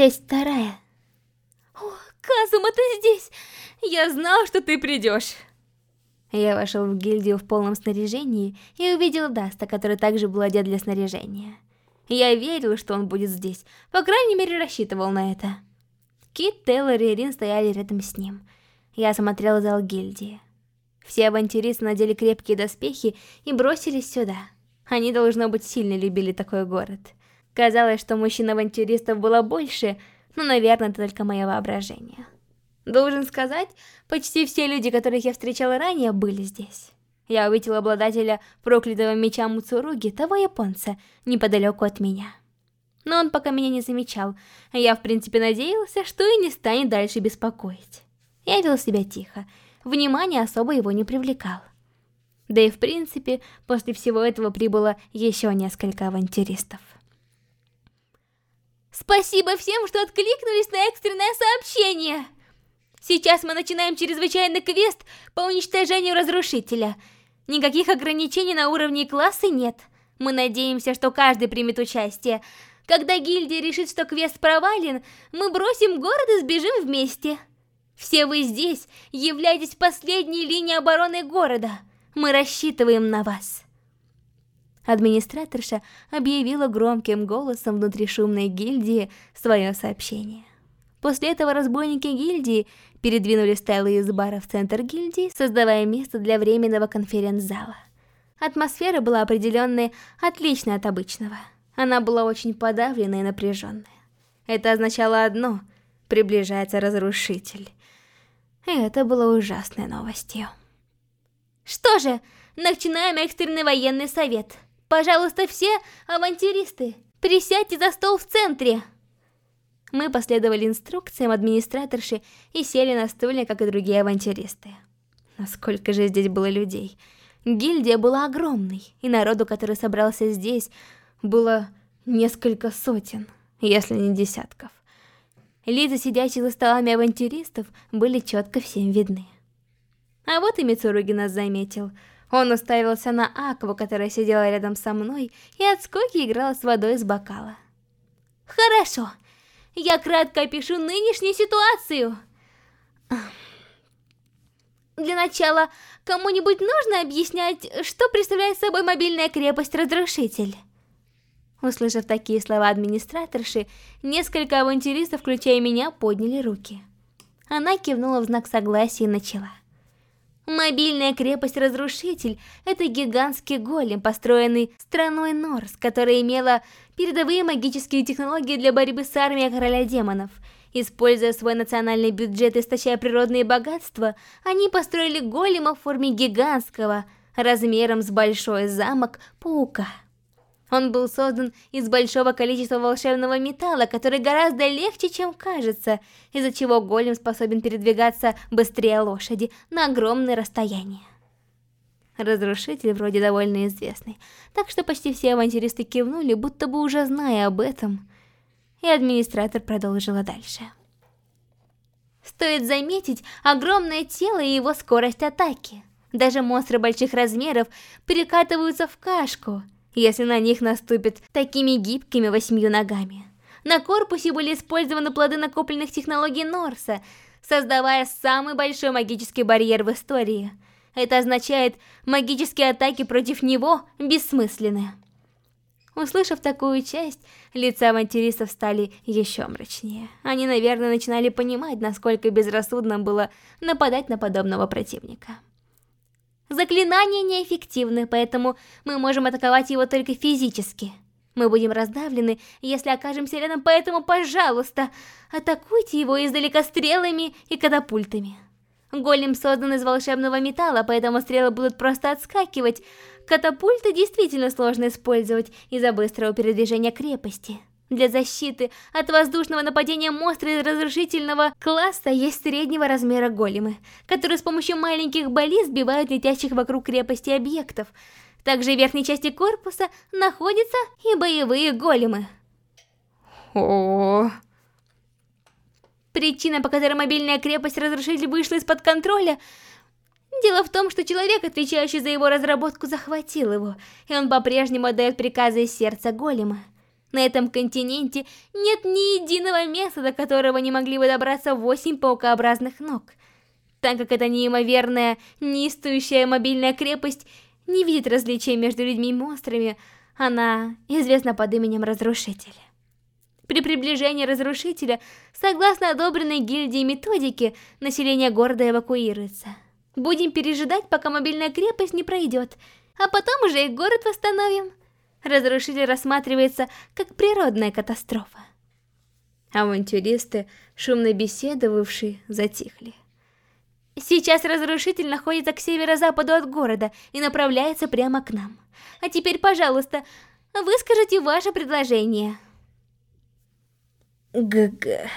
Часть вторая. О, Казума, ты здесь! Я знал, что ты придешь. Я вошел в гильдию в полном снаряжении и увидел Даста, который также был одет для снаряжения. Я верил, что он будет здесь, по крайней мере рассчитывал на это. Кит, Тейлор и Рин стояли рядом с ним. Я смотрел зал гильдии. Все авантюристы надели крепкие доспехи и бросились сюда. Они, должно быть, сильно любили такой город. Казалось, что мужчин-авантюристов было больше, но, наверное, это только мое воображение. Должен сказать, почти все люди, которых я встречала ранее, были здесь. Я увидел обладателя проклятого меча Муцуруги, того японца, неподалеку от меня. Но он пока меня не замечал, а я в принципе надеялся, что и не станет дальше беспокоить. Я вел себя тихо, внимание особо его не привлекал. Да и в принципе, после всего этого прибыло еще несколько авантюристов. Спасибо всем, что откликнулись на экстренное сообщение! Сейчас мы начинаем чрезвычайный квест по уничтожению разрушителя. Никаких ограничений на уровне класса нет. Мы надеемся, что каждый примет участие. Когда гильдия решит, что квест провален, мы бросим город и сбежим вместе. Все вы здесь являетесь последней линией обороны города. Мы рассчитываем на вас. Администраторша объявила громким голосом внутри шумной гильдии свое сообщение. После этого разбойники гильдии передвинули стайлы из бара в центр гильдии, создавая место для временного конференц-зала. Атмосфера была определенная, отличная от обычного. Она была очень подавленная и напряженная. Это означало одно – приближается разрушитель. И это было ужасной новостью. Что же, начинаем экстренный военный совет. Пожалуйста, все авантюристы, присядьте за стол в центре. Мы последовали инструкциям администраторши и сели на стулья, как и другие авантюристы. Насколько же здесь было людей. Гильдия была огромной, и народу, который собрался здесь, было несколько сотен, если не десятков. Лица, сидящих за столами авантюристов, были четко всем видны. А вот и Мицуруги нас заметил. Он уставился на Акву, которая сидела рядом со мной, и от скуки играла с водой из бокала. «Хорошо, я кратко опишу нынешнюю ситуацию. Для начала, кому-нибудь нужно объяснять, что представляет собой мобильная крепость-разрушитель? Услышав такие слова администраторши, несколько авантюристов, включая меня, подняли руки. Она кивнула в знак согласия и начала. Мобильная крепость-разрушитель – это гигантский голем, построенный страной Норс, которая имела передовые магические технологии для борьбы с армией короля демонов. Используя свой национальный бюджет, истощая природные богатства, они построили голема в форме гигантского, размером с большой замок, паука. Он был создан из большого количества волшебного металла, который гораздо легче, чем кажется, из-за чего голем способен передвигаться быстрее лошади на огромные расстояния. Разрушитель вроде довольно известный, так что почти все авантюристы кивнули, будто бы уже зная об этом. И администратор продолжила дальше. Стоит заметить огромное тело и его скорость атаки. Даже монстры больших размеров перекатываются в кашку – если на них наступят такими гибкими восьмью ногами. На корпусе были использованы плоды накопленных технологий Норса, создавая самый большой магический барьер в истории. Это означает, магические атаки против него бессмысленны. Услышав такую часть, лица авантюристов стали еще мрачнее. Они, наверное, начинали понимать, насколько безрассудно было нападать на подобного противника. Заклинания неэффективны, поэтому мы можем атаковать его только физически. Мы будем раздавлены, если окажемся рядом, поэтому, пожалуйста, атакуйте его издалека стрелами и катапультами. Голем создан из волшебного металла, поэтому стрелы будут просто отскакивать. Катапульты действительно сложно использовать из-за быстрого передвижения крепости. Для защиты от воздушного нападения монстра из разрушительного класса есть среднего размера големы, которые с помощью маленьких баллист сбивают летящих вокруг крепости объектов. Также в верхней части корпуса находятся и боевые големы. О. Причина, по которой мобильная крепость-разрушитель вышла из-под контроля, Дело в том, что человек, отвечающий за его разработку, захватил его, и он по-прежнему отдает приказы из сердца голема. На этом континенте нет ни единого места, до которого не могли бы добраться восемь паукообразных ног. Так как эта неимоверная, неистующая мобильная крепость не видит различия между людьми и монстрами, она известна под именем Разрушителя. При приближении Разрушителя, согласно одобренной гильдии методики, население города эвакуируется. Будем пережидать, пока мобильная крепость не пройдет, а потом уже и город восстановим. Разрушитель рассматривается как природная катастрофа. Авантюристы, шумно беседовавшие, затихли. Сейчас разрушитель находится к северо-западу от города и направляется прямо к нам. А теперь, пожалуйста, выскажите ваше предложение. ГГ.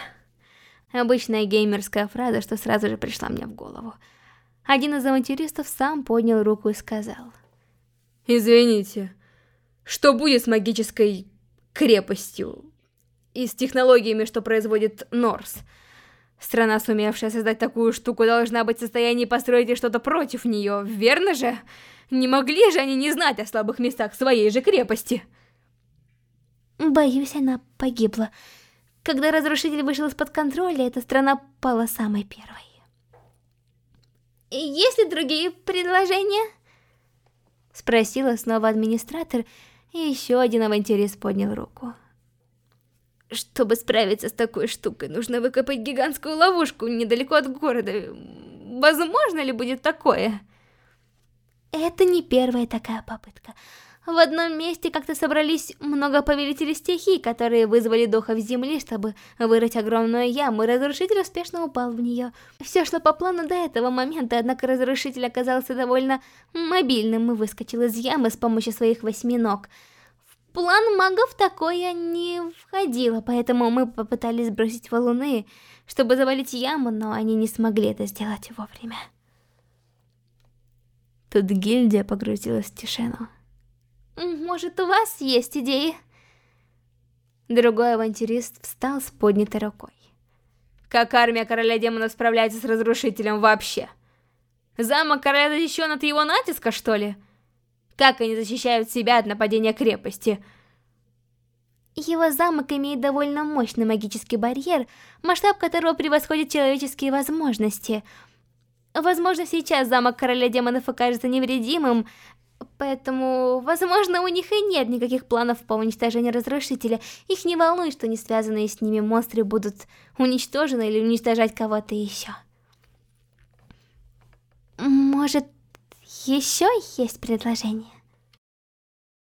Обычная геймерская фраза, что сразу же пришла мне в голову. Один из авантюристов сам поднял руку и сказал. Извините, что будет с магической крепостью? И с технологиями, что производит Норс? Страна, сумевшая создать такую штуку, должна быть в состоянии построить что-то против нее, верно же? Не могли же они не знать о слабых местах своей же крепости? Боюсь, она погибла. Когда разрушитель вышел из-под контроля, эта страна пала самой первой. Есть ли другие предложения? Спросила снова администратор, и еще один авантюрист поднял руку. Чтобы справиться с такой штукой, нужно выкопать гигантскую ловушку недалеко от города. Возможно ли будет такое? Это не первая такая попытка. В одном месте как-то собрались много повелителей стихий, которые вызвали духов земли, чтобы вырыть огромную яму, и разрушитель успешно упал в нее. Все шло по плану до этого момента, однако разрушитель оказался довольно мобильным и выскочил из ямы с помощью своих восьми ног. В план магов такое не входило, поэтому мы попытались сбросить валуны, чтобы завалить яму, но они не смогли это сделать вовремя. Тут гильдия погрузилась в тишину. Может, у вас есть идеи? Другой авантюрист встал с поднятой рукой. Как армия короля демонов справляется с разрушителем вообще? Замок короля защищен от его натиска, что ли? Как они защищают себя от нападения крепости? Его замок имеет довольно мощный магический барьер, масштаб которого превосходит человеческие возможности. Возможно, сейчас замок короля демонов окажется невредимым, Поэтому, возможно, у них и нет никаких планов по уничтожению разрушителя. Их не волнует, что не связанные с ними монстры будут уничтожены или уничтожать кого-то еще. Может, еще есть предложение?